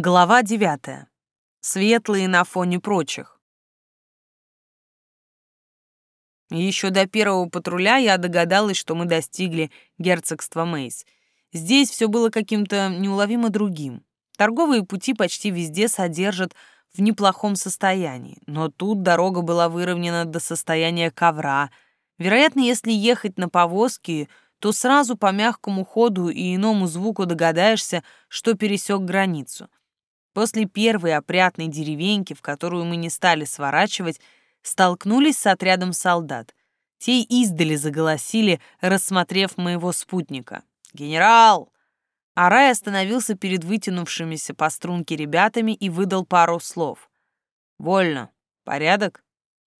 Глава девятая. Светлые на фоне прочих. Еще до первого патруля я догадалась, что мы достигли герцогства Мейс. Здесь все было каким-то неуловимо другим. Торговые пути почти везде содержат в неплохом состоянии, но тут дорога была выровнена до состояния ковра. Вероятно, если ехать на повозке, то сразу по мягкому ходу и иному звуку догадаешься, что пересек границу — После первой опрятной деревеньки, в которую мы не стали сворачивать, столкнулись с отрядом солдат. Те издали заголосили, рассмотрев моего спутника. «Генерал!» Арай остановился перед вытянувшимися по струнке ребятами и выдал пару слов. «Вольно. Порядок?»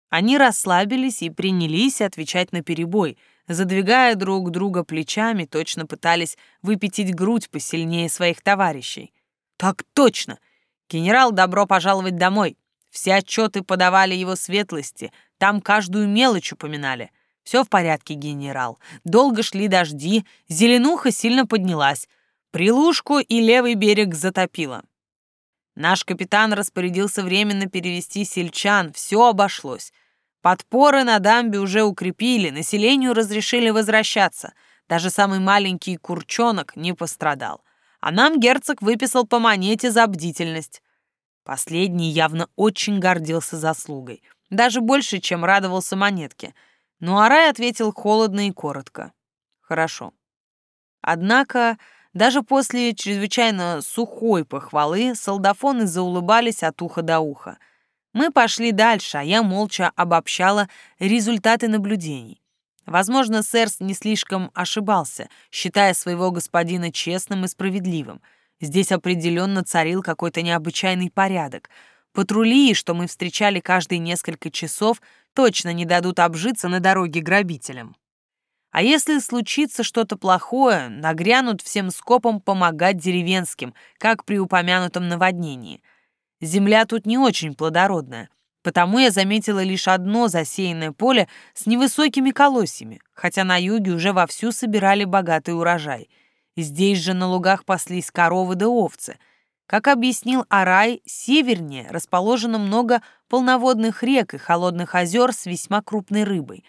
Они расслабились и принялись отвечать на перебой, задвигая друг друга плечами, точно пытались выпятить грудь посильнее своих товарищей. «Так точно! Генерал, добро пожаловать домой. Все отчеты подавали его светлости, там каждую мелочь упоминали. Все в порядке, генерал. Долго шли дожди, зеленуха сильно поднялась. Прилушку и левый берег затопило. Наш капитан распорядился временно перевести сельчан, все обошлось. Подпоры на дамбе уже укрепили, населению разрешили возвращаться. Даже самый маленький курчонок не пострадал а нам герцог выписал по монете за бдительность. Последний явно очень гордился заслугой, даже больше, чем радовался монетке. Но Арай ответил холодно и коротко. «Хорошо». Однако даже после чрезвычайно сухой похвалы солдафоны заулыбались от уха до уха. Мы пошли дальше, а я молча обобщала результаты наблюдений. Возможно, Сэрс не слишком ошибался, считая своего господина честным и справедливым. Здесь определенно царил какой-то необычайный порядок. Патрули, что мы встречали каждые несколько часов, точно не дадут обжиться на дороге грабителям. А если случится что-то плохое, нагрянут всем скопом помогать деревенским, как при упомянутом наводнении. Земля тут не очень плодородная. Потому я заметила лишь одно засеянное поле с невысокими колосьями, хотя на юге уже вовсю собирали богатый урожай. Здесь же на лугах паслись коровы да овцы. Как объяснил Арай, севернее расположено много полноводных рек и холодных озер с весьма крупной рыбой.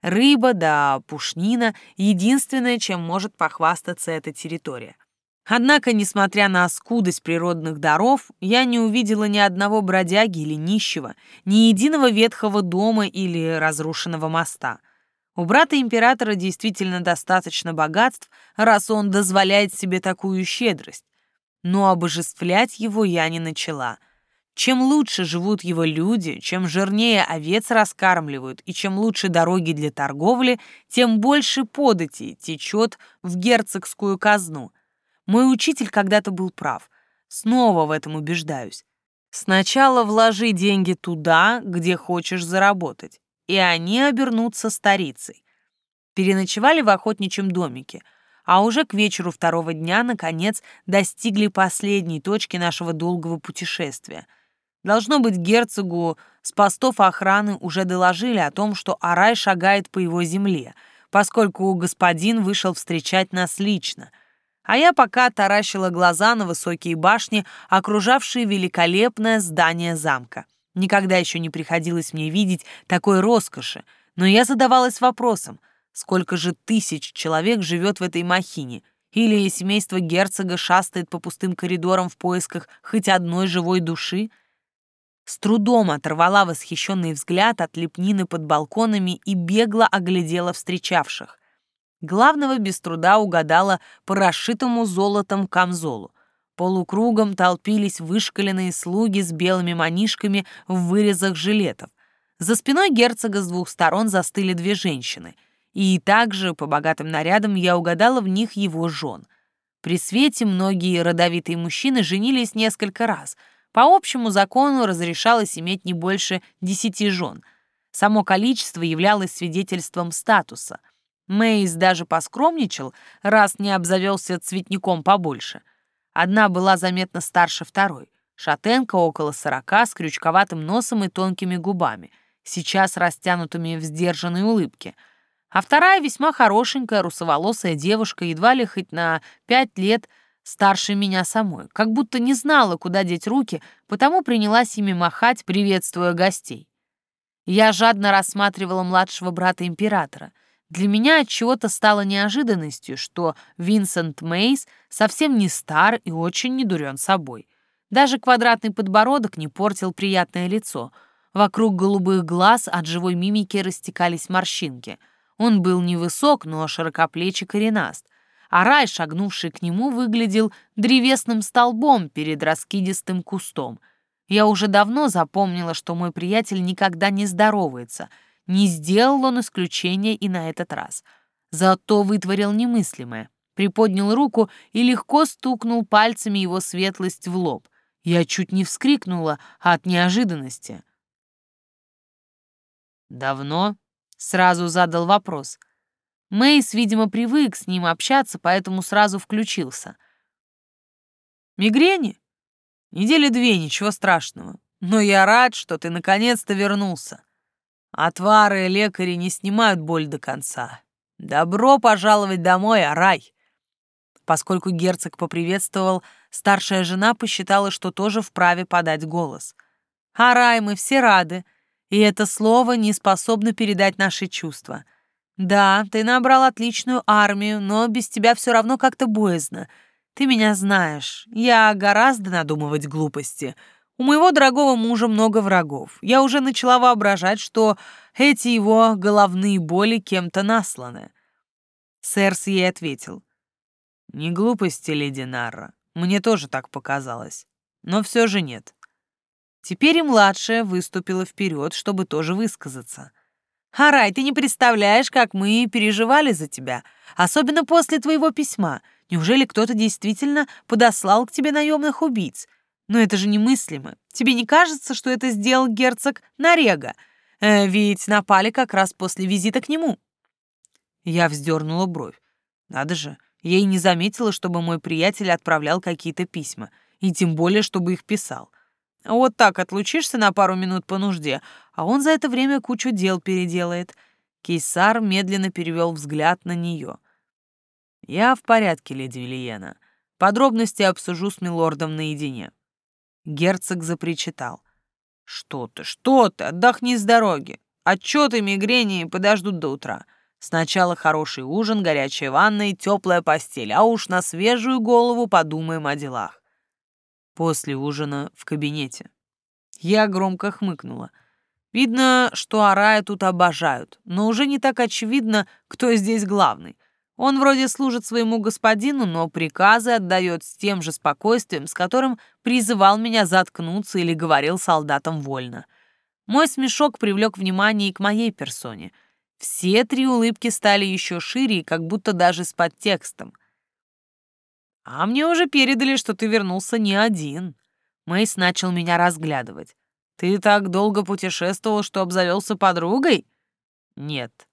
Рыба да пушнина — единственное, чем может похвастаться эта территория. Однако, несмотря на скудость природных даров, я не увидела ни одного бродяги или нищего, ни единого ветхого дома или разрушенного моста. У брата императора действительно достаточно богатств, раз он дозволяет себе такую щедрость. Но обожествлять его я не начала. Чем лучше живут его люди, чем жирнее овец раскармливают и чем лучше дороги для торговли, тем больше подати течет в герцогскую казну — мой учитель когда-то был прав. Снова в этом убеждаюсь. Сначала вложи деньги туда, где хочешь заработать, и они обернутся старицей. Переночевали в охотничьем домике, а уже к вечеру второго дня, наконец, достигли последней точки нашего долгого путешествия. Должно быть, герцогу с постов охраны уже доложили о том, что Арай шагает по его земле, поскольку господин вышел встречать нас лично — а я пока таращила глаза на высокие башни, окружавшие великолепное здание замка. Никогда еще не приходилось мне видеть такой роскоши, но я задавалась вопросом, сколько же тысяч человек живет в этой махине, или семейство герцога шастает по пустым коридорам в поисках хоть одной живой души? С трудом оторвала восхищенный взгляд от лепнины под балконами и бегло оглядела встречавших. Главного без труда угадала по расшитому золотом камзолу. Полукругом толпились вышкаленные слуги с белыми манишками в вырезах жилетов. За спиной герцога с двух сторон застыли две женщины. И также по богатым нарядам я угадала в них его жен. При свете многие родовитые мужчины женились несколько раз. По общему закону разрешалось иметь не больше десяти жен. Само количество являлось свидетельством статуса — Мейс даже поскромничал, раз не обзавелся цветником побольше. Одна была заметно старше второй. Шатенка около сорока, с крючковатым носом и тонкими губами, сейчас растянутыми в сдержанной улыбке. А вторая весьма хорошенькая, русоволосая девушка, едва ли хоть на пять лет старше меня самой, как будто не знала, куда деть руки, потому принялась ими махать, приветствуя гостей. Я жадно рассматривала младшего брата императора. Для меня от чего-то стало неожиданностью, что Винсент Мейс совсем не стар и очень недурен собой. Даже квадратный подбородок не портил приятное лицо. Вокруг голубых глаз от живой мимики растекались морщинки. Он был невысок, но широкоплечий коренаст а рай, шагнувший к нему, выглядел древесным столбом перед раскидистым кустом. Я уже давно запомнила, что мой приятель никогда не здоровается. Не сделал он исключения и на этот раз. Зато вытворил немыслимое. Приподнял руку и легко стукнул пальцами его светлость в лоб. Я чуть не вскрикнула от неожиданности. «Давно?» — сразу задал вопрос — Мейс, видимо, привык с ним общаться, поэтому сразу включился. «Мигрени? Недели две, ничего страшного. Но я рад, что ты наконец-то вернулся. Отвары лекари не снимают боль до конца. Добро пожаловать домой, Арай!» Поскольку герцог поприветствовал, старшая жена посчитала, что тоже вправе подать голос. «Арай, мы все рады, и это слово не способно передать наши чувства». Да, ты набрал отличную армию, но без тебя все равно как-то боязно. Ты меня знаешь. Я гораздо надумывать глупости. У моего дорогого мужа много врагов. Я уже начала воображать, что эти его головные боли кем-то насланы. Сэрс ей ответил. Не глупости, леди Нарра. Мне тоже так показалось. Но все же нет. Теперь и младшая выступила вперед, чтобы тоже высказаться. Харай, ты не представляешь, как мы переживали за тебя, особенно после твоего письма. Неужели кто-то действительно подослал к тебе наемных убийц? Но это же немыслимо. Тебе не кажется, что это сделал герцог Нарега? Э, ведь напали как раз после визита к нему. Я вздернула бровь. Надо же, я и не заметила, чтобы мой приятель отправлял какие-то письма, и тем более, чтобы их писал. Вот так отлучишься на пару минут по нужде, а он за это время кучу дел переделает. Кейсар медленно перевел взгляд на нее. «Я в порядке, леди Вильена. Подробности обсужу с милордом наедине». Герцог запричитал. «Что ты, что ты, отдохни с дороги. Отчеты мигрени подождут до утра. Сначала хороший ужин, горячая ванна и теплая постель, а уж на свежую голову подумаем о делах. После ужина в кабинете. Я громко хмыкнула. Видно, что Арая тут обожают, но уже не так очевидно, кто здесь главный. Он вроде служит своему господину, но приказы отдает с тем же спокойствием, с которым призывал меня заткнуться или говорил солдатам вольно. Мой смешок привлек внимание и к моей персоне. Все три улыбки стали еще шире и как будто даже с подтекстом. А мне уже передали, что ты вернулся не один. Мэйс начал меня разглядывать. Ты так долго путешествовал, что обзавелся подругой? Нет.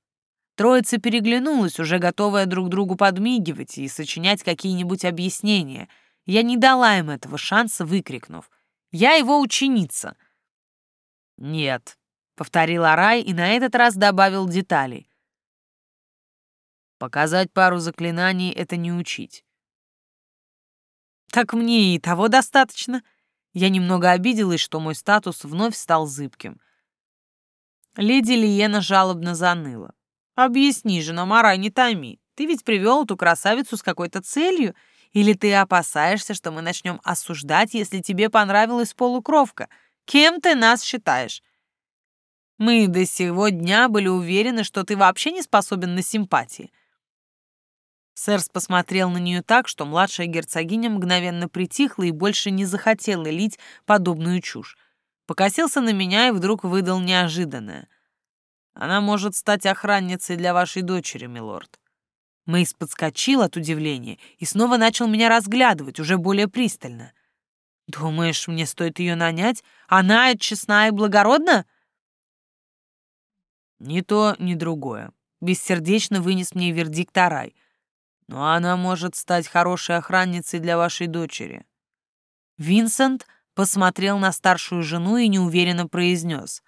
Троица переглянулась, уже готовая друг другу подмигивать и сочинять какие-нибудь объяснения. Я не дала им этого шанса, выкрикнув. «Я его ученица!» «Нет», — повторил Арай и на этот раз добавил деталей. «Показать пару заклинаний — это не учить. Так мне и того достаточно. Я немного обиделась, что мой статус вновь стал зыбким. Леди Лиена жалобно заныла. «Объясни же нам, Арай, не томи. Ты ведь привел эту красавицу с какой-то целью? Или ты опасаешься, что мы начнем осуждать, если тебе понравилась полукровка? Кем ты нас считаешь? Мы до сего дня были уверены, что ты вообще не способен на симпатии. Сэрс посмотрел на нее так, что младшая герцогиня мгновенно притихла и больше не захотела лить подобную чушь. Покосился на меня и вдруг выдал неожиданное. «Она может стать охранницей для вашей дочери, милорд». Мэйс подскочил от удивления и снова начал меня разглядывать, уже более пристально. «Думаешь, мне стоит ее нанять? Она честна и благородна?» «Ни то, ни другое», — бессердечно вынес мне вердикт Арай — но она может стать хорошей охранницей для вашей дочери». Винсент посмотрел на старшую жену и неуверенно произнес.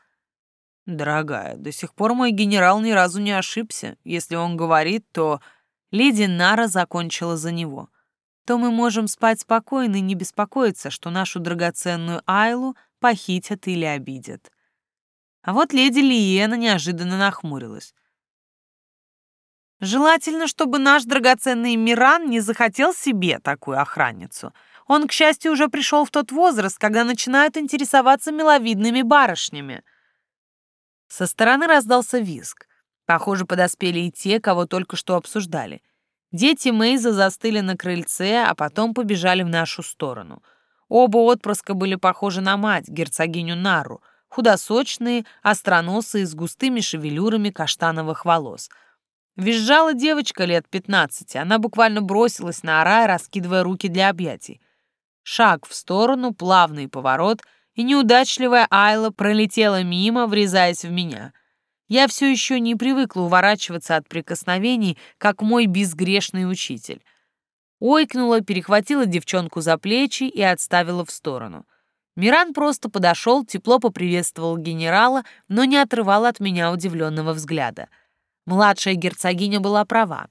«Дорогая, до сих пор мой генерал ни разу не ошибся. Если он говорит, то...» Леди Нара закончила за него. то мы можем спать спокойно и не беспокоиться, что нашу драгоценную Айлу похитят или обидят. А вот леди Лиена неожиданно нахмурилась. Желательно, чтобы наш драгоценный Миран не захотел себе такую охранницу. Он, к счастью, уже пришел в тот возраст, когда начинают интересоваться миловидными барышнями. Со стороны раздался визг. Похоже, подоспели и те, кого только что обсуждали. Дети Мейза застыли на крыльце, а потом побежали в нашу сторону. Оба отпрыска были похожи на мать, герцогиню Нару, худосочные, остроносые, с густыми шевелюрами каштановых волос — Визжала девочка лет пятнадцати. Она буквально бросилась на Арая, раскидывая руки для объятий. Шаг в сторону, плавный поворот, и неудачливая Айла пролетела мимо, врезаясь в меня. Я все еще не привыкла уворачиваться от прикосновений, как мой безгрешный учитель. Ойкнула, перехватила девчонку за плечи и отставила в сторону. Миран просто подошел, тепло поприветствовал генерала, но не отрывал от меня удивленного взгляда — Младшая герцогиня была права.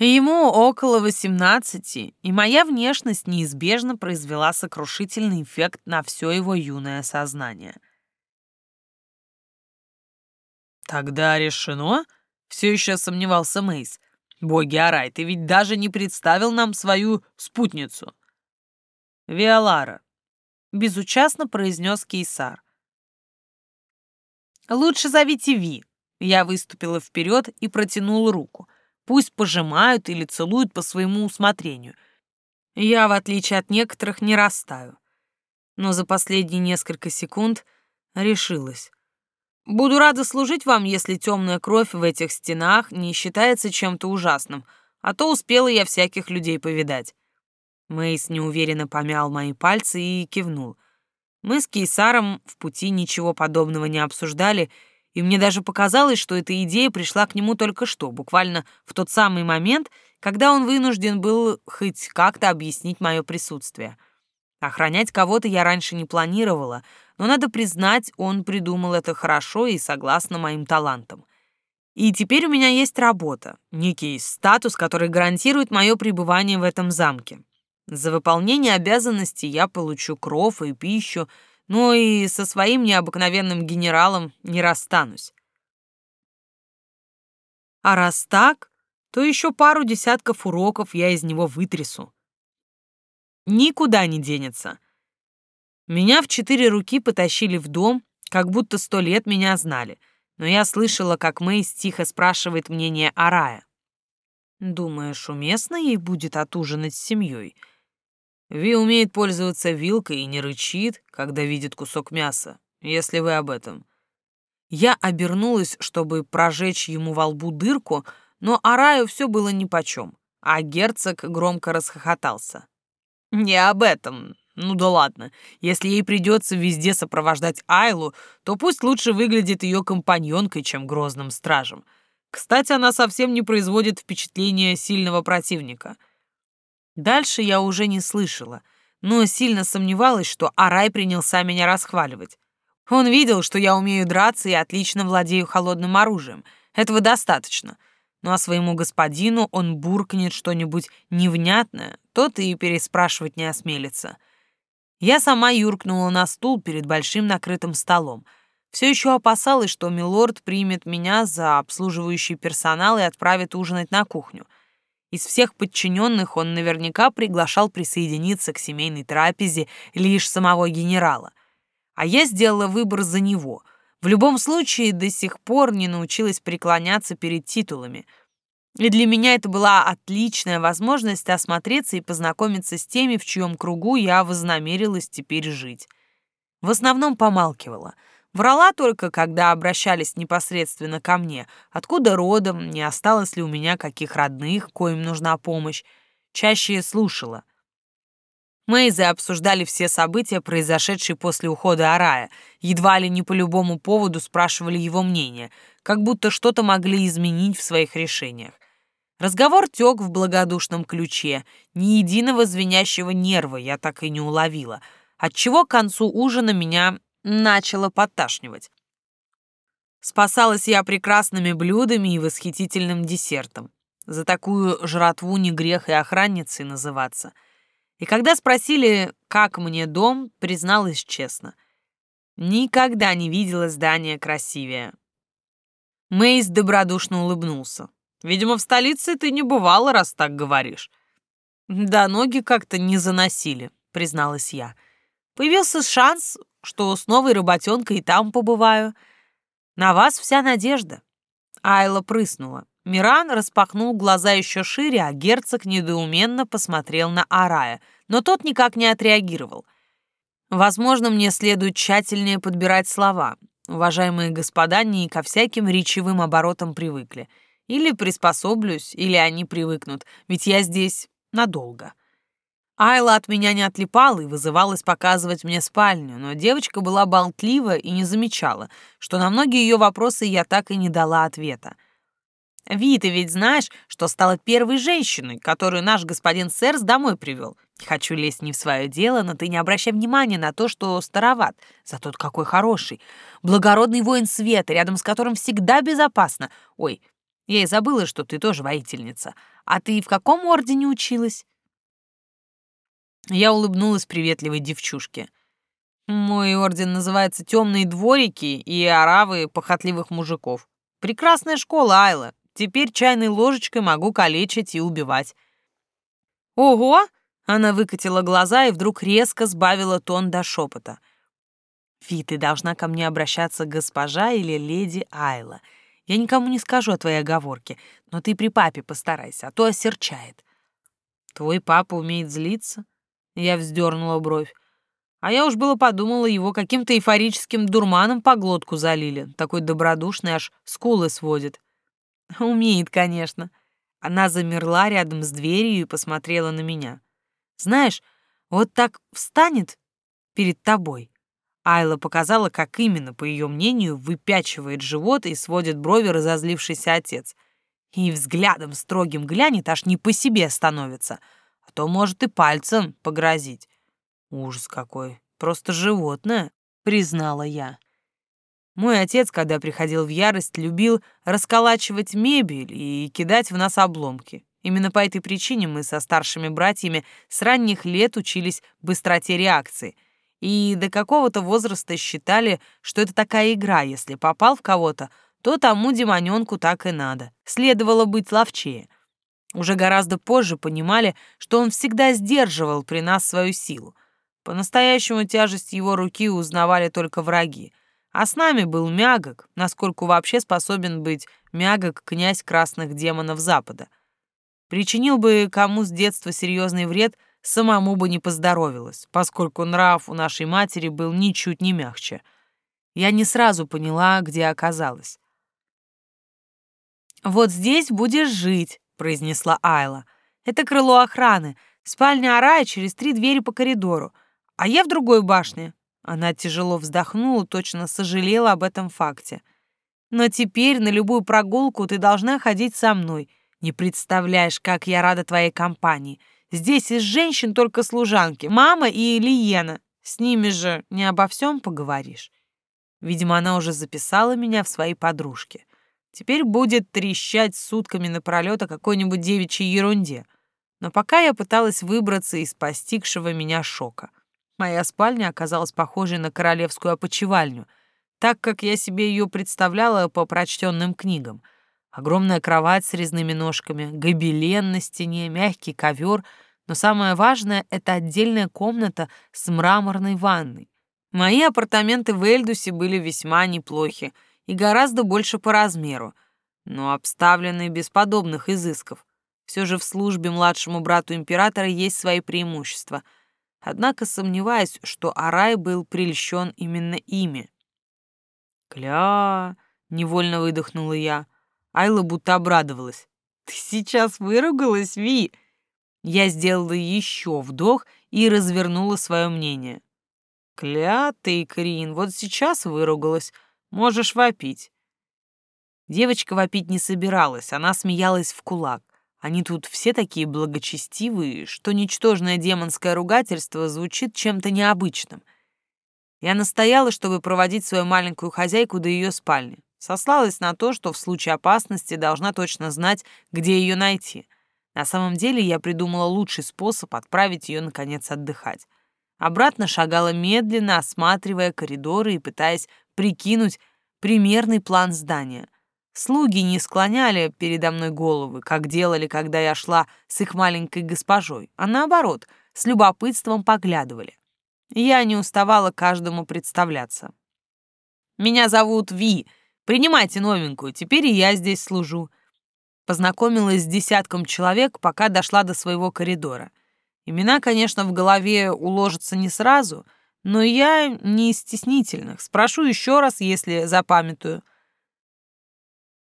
Ему около восемнадцати, и моя внешность неизбежно произвела сокрушительный эффект на все его юное сознание. «Тогда решено?» — все еще сомневался Мейс. «Боги Арай, ты ведь даже не представил нам свою спутницу». «Виолара», — безучастно произнес Кейсар. «Лучше зовите Ви», я выступила вперед и протянула руку. Пусть пожимают или целуют по своему усмотрению. Я, в отличие от некоторых, не растаю. Но за последние несколько секунд решилась. Буду рада служить вам, если темная кровь в этих стенах не считается чем-то ужасным, а то успела я всяких людей повидать. Мейс неуверенно помял мои пальцы и кивнул. Мы с Кейсаром в пути ничего подобного не обсуждали — и мне даже показалось, что эта идея пришла к нему только что, буквально в тот самый момент, когда он вынужден был хоть как-то объяснить мое присутствие. Охранять кого-то я раньше не планировала, но, надо признать, он придумал это хорошо и согласно моим талантам. И теперь у меня есть работа, некий статус, который гарантирует мое пребывание в этом замке. За выполнение обязанностей я получу кров и пищу, но и со своим необыкновенным генералом не расстанусь. А раз так, то еще пару десятков уроков я из него вытрясу. Никуда не денется. Меня в четыре руки потащили в дом, как будто сто лет меня знали, но я слышала, как Мэйс тихо спрашивает мнение Арая. «Думаешь, уместно ей будет отужинать с семьей?» Ви умеет пользоваться вилкой и не рычит, когда видит кусок мяса, если вы об этом. Я обернулась, чтобы прожечь ему во лбу дырку, но Араю все было нипочем, а герцог громко расхохотался. «Не об этом. Ну да ладно. Если ей придется везде сопровождать Айлу, то пусть лучше выглядит ее компаньонкой, чем грозным стражем. Кстати, она совсем не производит впечатления сильного противника — Дальше я уже не слышала, но сильно сомневалась, что Арай принялся меня расхваливать. Он видел, что я умею драться и отлично владею холодным оружием. Этого достаточно. Ну а своему господину он буркнет что-нибудь невнятное, тот и переспрашивать не осмелится. Я сама юркнула на стул перед большим накрытым столом. Все еще опасалась, что милорд примет меня за обслуживающий персонал и отправит ужинать на кухню — из всех подчиненных он наверняка приглашал присоединиться к семейной трапезе лишь самого генерала. А я сделала выбор за него. В любом случае, до сих пор не научилась преклоняться перед титулами. И для меня это была отличная возможность осмотреться и познакомиться с теми, в чьем кругу я вознамерилась теперь жить. В основном помалкивала — Врала только, когда обращались непосредственно ко мне, откуда родом, не осталось ли у меня каких родных, коим нужна помощь. Чаще слушала. Мэйзы обсуждали все события, произошедшие после ухода Арая, едва ли не по любому поводу спрашивали его мнение, как будто что-то могли изменить в своих решениях. Разговор тек в благодушном ключе, ни единого звенящего нерва я так и не уловила, отчего к концу ужина меня начало подташнивать. Спасалась я прекрасными блюдами и восхитительным десертом. За такую жратву не грех и охранницей называться. И когда спросили, как мне дом, призналась честно. Никогда не видела здание красивее. Мейс добродушно улыбнулся. «Видимо, в столице ты не бывала, раз так говоришь». «Да ноги как-то не заносили», — призналась я. «Появился шанс, что с новой работенкой и там побываю. На вас вся надежда». Айла прыснула. Миран распахнул глаза еще шире, а герцог недоуменно посмотрел на Арая, но тот никак не отреагировал. Возможно, мне следует тщательнее подбирать слова. Уважаемые господа не ко всяким речевым оборотам привыкли. Или приспособлюсь, или они привыкнут, ведь я здесь надолго. Айла от меня не отлипала и вызывалась показывать мне спальню, но девочка была болтлива и не замечала, что на многие ее вопросы я так и не дала ответа. Ви, ты ведь знаешь, что стала первой женщиной, которую наш господин Сэрс домой привел. Хочу лезть не в свое дело, но ты не обращай внимания на то, что староват. Зато какой хороший. Благородный воин света, рядом с которым всегда безопасно. Ой, я и забыла, что ты тоже воительница. А ты в каком ордене училась?» Я улыбнулась приветливой девчушке. «Мой орден называется «Темные дворики» и «Оравы похотливых мужиков». Прекрасная школа, Айла. Теперь чайной ложечкой могу калечить и убивать. Ого! Она выкатила глаза и вдруг резко сбавила тон до шепота. Фи, ты должна ко мне обращаться госпожа или леди Айла. Я никому не скажу о твоей оговорке, но ты при папе постарайся, а то осерчает. Твой папа умеет злиться? Я вздернула бровь. А я уж было подумала, его каким-то эйфорическим дурманом по глотку залили. Такой добродушный, аж скулы сводит. Умеет, конечно. Она замерла рядом с дверью и посмотрела на меня. Знаешь, вот так встанет перед тобой. Айла показала, как именно, по ее мнению, выпячивает живот и сводит брови разозлившийся отец. И взглядом строгим глянет, аж не по себе становится. А то может и пальцем погрозить. Ужас какой, просто животное, признала я. Мой отец, когда приходил в ярость, любил расколачивать мебель и кидать в нас обломки. Именно по этой причине мы со старшими братьями с ранних лет учились быстроте реакции. И до какого-то возраста считали, что это такая игра, если попал в кого-то, то тому демонёнку так и надо. Следовало быть ловчее. Уже гораздо позже понимали, что он всегда сдерживал при нас свою силу. По-настоящему тяжесть его руки узнавали только враги. А с нами был мягок, насколько вообще способен быть мягок князь красных демонов Запада. Причинил бы кому с детства серьезный вред, самому бы не поздоровилось, поскольку нрав у нашей матери был ничуть не мягче. Я не сразу поняла, где оказалась. «Вот здесь будешь жить», — произнесла Айла. «Это крыло охраны, спальня Арая через три двери по коридору, а я в другой башне. Она тяжело вздохнула, точно сожалела об этом факте. «Но теперь на любую прогулку ты должна ходить со мной. Не представляешь, как я рада твоей компании. Здесь из женщин только служанки, мама и Лиена. С ними же не обо всем поговоришь». Видимо, она уже записала меня в свои подружки. Теперь будет трещать сутками напролёт о какой-нибудь девичьей ерунде. Но пока я пыталась выбраться из постигшего меня шока. Моя спальня оказалась похожей на королевскую опочивальню, так как я себе ее представляла по прочтенным книгам. Огромная кровать с резными ножками, гобелен на стене, мягкий ковер, но самое важное — это отдельная комната с мраморной ванной. Мои апартаменты в Эльдусе были весьма неплохи и гораздо больше по размеру, но обставлены без подобных изысков. Все же в службе младшему брату императора есть свои преимущества — однако сомневаюсь, что Арай был прельщен именно ими. «Кля!» — невольно выдохнула я. Айла будто обрадовалась. «Ты сейчас выругалась, Ви?» Я сделала еще вдох и развернула свое мнение. «Клятый Крин, вот сейчас выругалась. Можешь вопить». Девочка вопить не собиралась, она смеялась в кулак. Они тут все такие благочестивые, что ничтожное демонское ругательство звучит чем-то необычным. Я настояла, чтобы проводить свою маленькую хозяйку до ее спальни. Сослалась на то, что в случае опасности должна точно знать, где ее найти. На самом деле я придумала лучший способ отправить ее, наконец, отдыхать. Обратно шагала медленно, осматривая коридоры и пытаясь прикинуть примерный план здания. Слуги не склоняли передо мной головы, как делали, когда я шла с их маленькой госпожой, а наоборот, с любопытством поглядывали. Я не уставала каждому представляться. «Меня зовут Ви. Принимайте новенькую, теперь и я здесь служу». Познакомилась с десятком человек, пока дошла до своего коридора. Имена, конечно, в голове уложатся не сразу, но я не из стеснительных. Спрошу еще раз, если запамятую.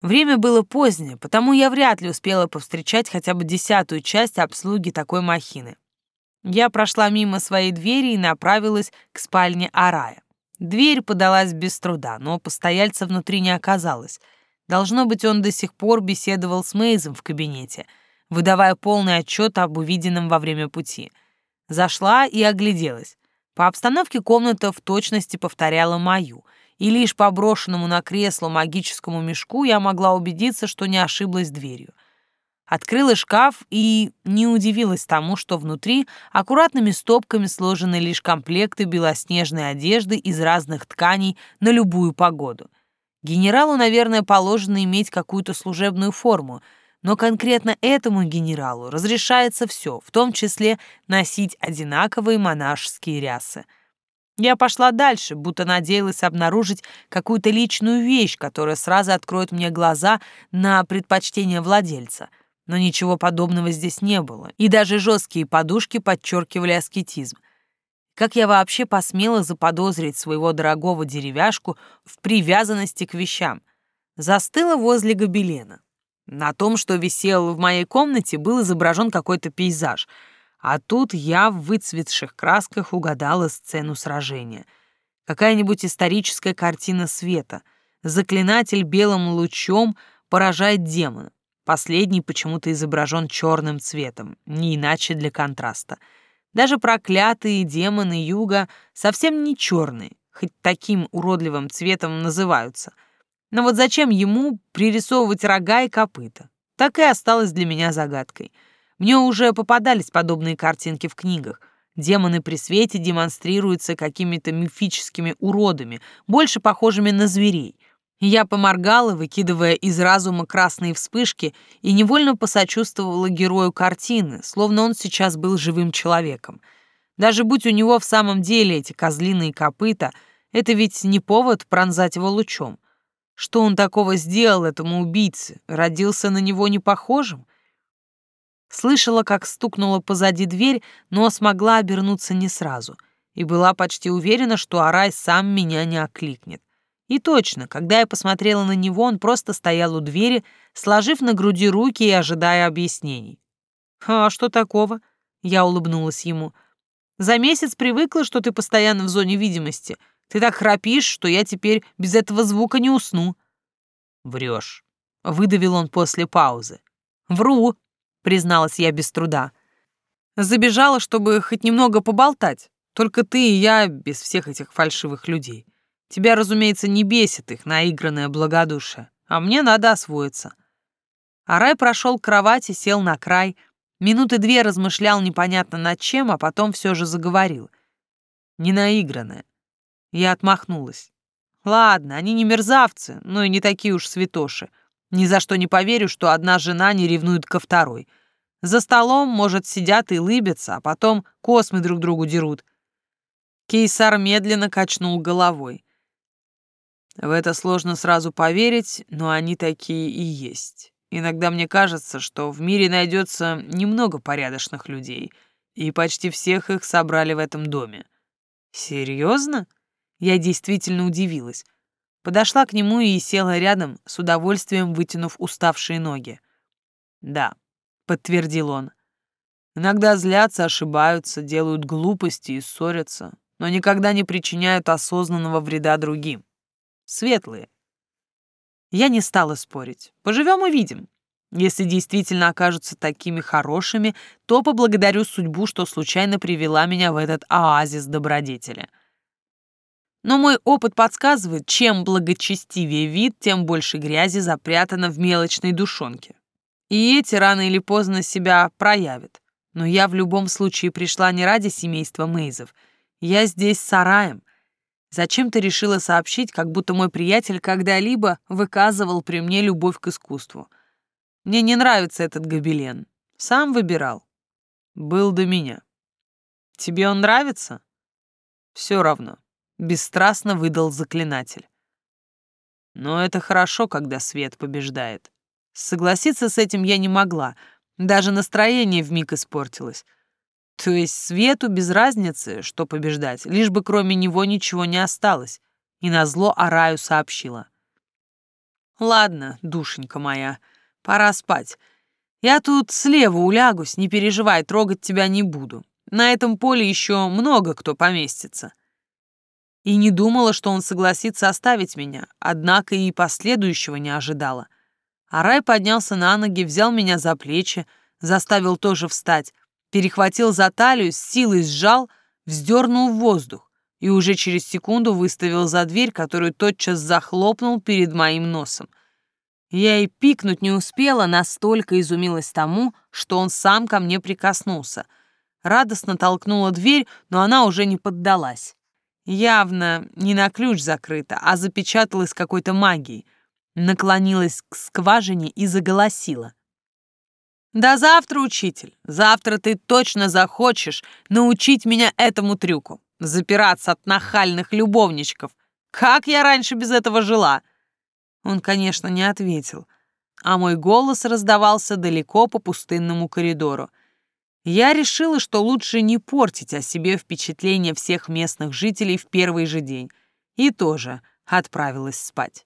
Время было позднее, потому я вряд ли успела повстречать хотя бы десятую часть обслуги такой махины. Я прошла мимо своей двери и направилась к спальне Арая. Дверь подалась без труда, но постояльца внутри не оказалось. Должно быть, он до сих пор беседовал с Мейзом в кабинете — выдавая полный отчет об увиденном во время пути. Зашла и огляделась. По обстановке комната в точности повторяла мою, и лишь по брошенному на кресло магическому мешку я могла убедиться, что не ошиблась дверью. Открыла шкаф и не удивилась тому, что внутри аккуратными стопками сложены лишь комплекты белоснежной одежды из разных тканей на любую погоду. Генералу, наверное, положено иметь какую-то служебную форму — но конкретно этому генералу разрешается все, в том числе носить одинаковые монашеские рясы. Я пошла дальше, будто надеялась обнаружить какую-то личную вещь, которая сразу откроет мне глаза на предпочтение владельца. Но ничего подобного здесь не было, и даже жесткие подушки подчеркивали аскетизм. Как я вообще посмела заподозрить своего дорогого деревяшку в привязанности к вещам? Застыла возле гобелена. На том, что висел в моей комнате, был изображен какой-то пейзаж, а тут я в выцветших красках угадала сцену сражения. Какая-нибудь историческая картина света. Заклинатель белым лучом поражает демона. Последний почему-то изображен черным цветом, не иначе для контраста. Даже проклятые демоны юга совсем не черные, хоть таким уродливым цветом называются — но вот зачем ему пририсовывать рога и копыта? Так и осталось для меня загадкой. Мне уже попадались подобные картинки в книгах. Демоны при свете демонстрируются какими-то мифическими уродами, больше похожими на зверей. Я поморгала, выкидывая из разума красные вспышки, и невольно посочувствовала герою картины, словно он сейчас был живым человеком. Даже будь у него в самом деле эти козлиные копыта, это ведь не повод пронзать его лучом. Что он такого сделал этому убийце? Родился на него не похожим? Слышала, как стукнула позади дверь, но смогла обернуться не сразу. И была почти уверена, что Арай сам меня не окликнет. И точно, когда я посмотрела на него, он просто стоял у двери, сложив на груди руки и ожидая объяснений. «А что такого?» — я улыбнулась ему. «За месяц привыкла, что ты постоянно в зоне видимости — ты так храпишь, что я теперь без этого звука не усну». «Врешь», — выдавил он после паузы. «Вру», — призналась я без труда. «Забежала, чтобы хоть немного поболтать. Только ты и я без всех этих фальшивых людей. Тебя, разумеется, не бесит их наигранное благодушие, а мне надо освоиться». Арай прошел к кровати, сел на край, минуты две размышлял непонятно над чем, а потом все же заговорил. «Не наигранное. Я отмахнулась. Ладно, они не мерзавцы, но и не такие уж святоши. Ни за что не поверю, что одна жена не ревнует ко второй. За столом, может, сидят и лыбятся, а потом космы друг другу дерут. Кейсар медленно качнул головой. В это сложно сразу поверить, но они такие и есть. Иногда мне кажется, что в мире найдется немного порядочных людей, и почти всех их собрали в этом доме. Серьезно? Я действительно удивилась. Подошла к нему и села рядом, с удовольствием вытянув уставшие ноги. «Да», — подтвердил он. «Иногда злятся, ошибаются, делают глупости и ссорятся, но никогда не причиняют осознанного вреда другим. Светлые». Я не стала спорить. Поживем увидим. Если действительно окажутся такими хорошими, то поблагодарю судьбу, что случайно привела меня в этот оазис добродетеля. Но мой опыт подсказывает, чем благочестивее вид, тем больше грязи запрятано в мелочной душонке. И эти рано или поздно себя проявят. Но я в любом случае пришла не ради семейства Мейзов. Я здесь с сараем. Зачем ты решила сообщить, как будто мой приятель когда-либо выказывал при мне любовь к искусству? Мне не нравится этот гобелен. Сам выбирал. Был до меня. Тебе он нравится? Все равно. Бесстрастно выдал заклинатель. Но это хорошо, когда свет побеждает. Согласиться с этим я не могла. Даже настроение вмиг испортилось. То есть Свету без разницы, что побеждать, лишь бы кроме него ничего не осталось. И назло Араю сообщила. «Ладно, душенька моя, пора спать. Я тут слева улягусь, не переживай, трогать тебя не буду. На этом поле еще много кто поместится». И не думала, что он согласится оставить меня, однако и последующего не ожидала. Арай поднялся на ноги, взял меня за плечи, заставил тоже встать, перехватил за талию, с силой сжал, вздернул в воздух и уже через секунду выставил за дверь, которую тотчас захлопнул перед моим носом. Я и пикнуть не успела, настолько изумилась тому, что он сам ко мне прикоснулся. Радостно толкнула дверь, но она уже не поддалась. Явно не на ключ закрыта, а запечаталась какой-то магией. Наклонилась к скважине и заголосила. «До завтра, учитель. Завтра ты точно захочешь научить меня этому трюку. Запираться от нахальных любовничков. Как я раньше без этого жила?» Он, конечно, не ответил, а мой голос раздавался далеко по пустынному коридору. Я решила, что лучше не портить о себе впечатление всех местных жителей в первый же день, и тоже отправилась спать.